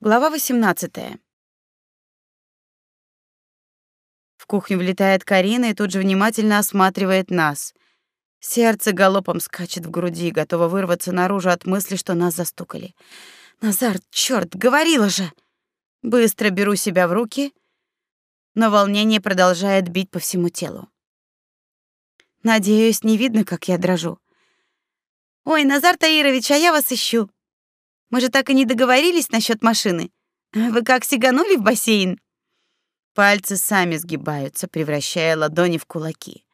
Глава 18. В кухню влетает Карина и тут же внимательно осматривает нас. Сердце галопом скачет в груди, готово вырваться наружу от мысли, что нас застукали. Назар, чёрт, говорила же. Быстро беру себя в руки, но волнение продолжает бить по всему телу. Надеюсь, не видно, как я дрожу. Ой, Назар Таирович, а я вас ищу. Мы же так и не договорились насчет машины. Вы как сиганули в бассейн? Пальцы сами сгибаются, превращая ладони в кулаки.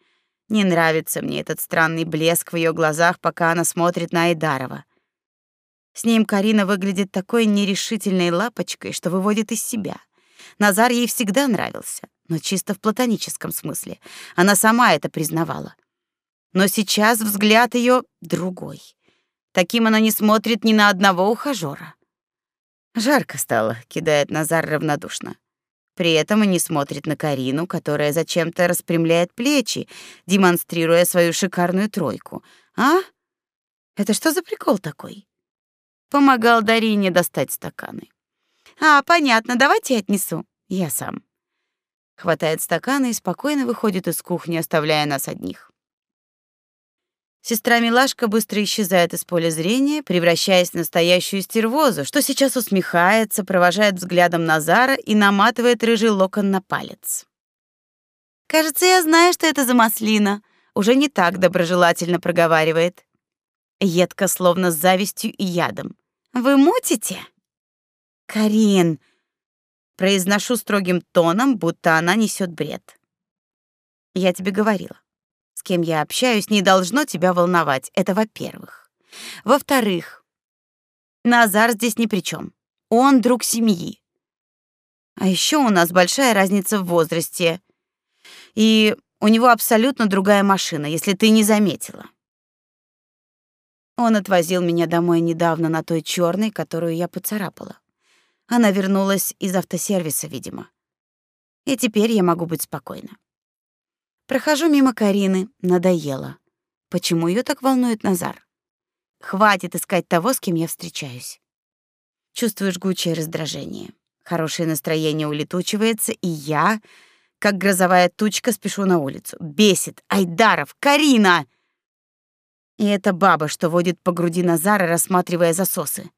Не нравится мне этот странный блеск в ее глазах, пока она смотрит на Айдарова. С ним Карина выглядит такой нерешительной лапочкой, что выводит из себя. Назар ей всегда нравился, но чисто в платоническом смысле. Она сама это признавала. Но сейчас взгляд ее другой. Таким она не смотрит ни на одного ухажёра. Жарко стало, кидает Назар равнодушно. При этом и не смотрит на Карину, которая зачем-то распрямляет плечи, демонстрируя свою шикарную тройку. А? Это что за прикол такой? Помогал Дарине достать стаканы. А, понятно, давайте я отнесу. Я сам. Хватает стаканы и спокойно выходит из кухни, оставляя нас одних. Сестра Милашка быстро исчезает из поля зрения, превращаясь в настоящую стервозу, что сейчас усмехается, провожает взглядом Назара и наматывает рыжий локон на палец. «Кажется, я знаю, что это за маслина», уже не так доброжелательно проговаривает. Едко, словно с завистью и ядом. «Вы мутите?» «Карин!» Произношу строгим тоном, будто она несет бред. «Я тебе говорила кем я общаюсь, не должно тебя волновать. Это во-первых. Во-вторых, Назар здесь ни при чем. Он друг семьи. А еще у нас большая разница в возрасте. И у него абсолютно другая машина, если ты не заметила. Он отвозил меня домой недавно на той черной, которую я поцарапала. Она вернулась из автосервиса, видимо. И теперь я могу быть спокойна. Прохожу мимо Карины, надоело. Почему ее так волнует Назар? Хватит искать того, с кем я встречаюсь. Чувствую жгучее раздражение. Хорошее настроение улетучивается, и я, как грозовая тучка, спешу на улицу. Бесит Айдаров, Карина! И эта баба, что водит по груди Назара, рассматривая засосы.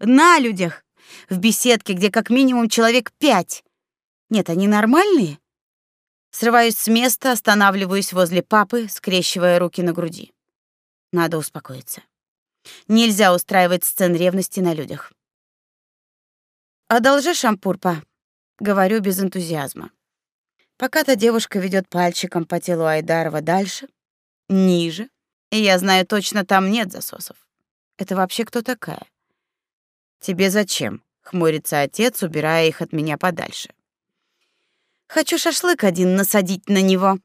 На людях, в беседке, где как минимум человек пять. Нет, они нормальные? Срываюсь с места, останавливаюсь возле папы, скрещивая руки на груди. Надо успокоиться. Нельзя устраивать сцен ревности на людях. «Одолжи шампур, па», — говорю без энтузиазма. Пока та девушка ведет пальчиком по телу Айдарова дальше, ниже, и я знаю точно, там нет засосов. Это вообще кто такая? Тебе зачем? хмурится отец, убирая их от меня подальше. Хочу шашлык один насадить на него.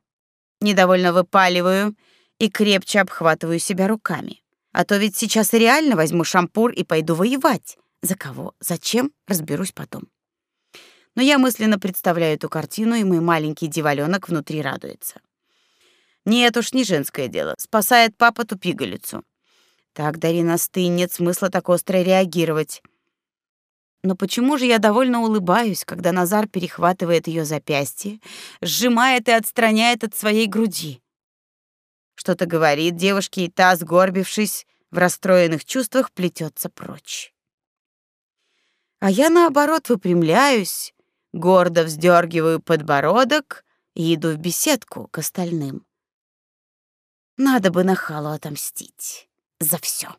Недовольно выпаливаю и крепче обхватываю себя руками. А то ведь сейчас реально возьму шампур и пойду воевать. За кого? Зачем? Разберусь потом. Но я мысленно представляю эту картину, и мой маленький дивалёнок внутри радуется. Нет уж, не женское дело. Спасает папа ту пигалицу. Так, Дарина, стынь, нет смысла так остро реагировать. Но почему же я довольно улыбаюсь, когда Назар перехватывает ее запястье, сжимает и отстраняет от своей груди? Что-то говорит девушке, и та, сгорбившись, в расстроенных чувствах плетется прочь. А я, наоборот, выпрямляюсь, гордо вздергиваю подбородок и иду в беседку к остальным. Надо бы нахалу отомстить за все.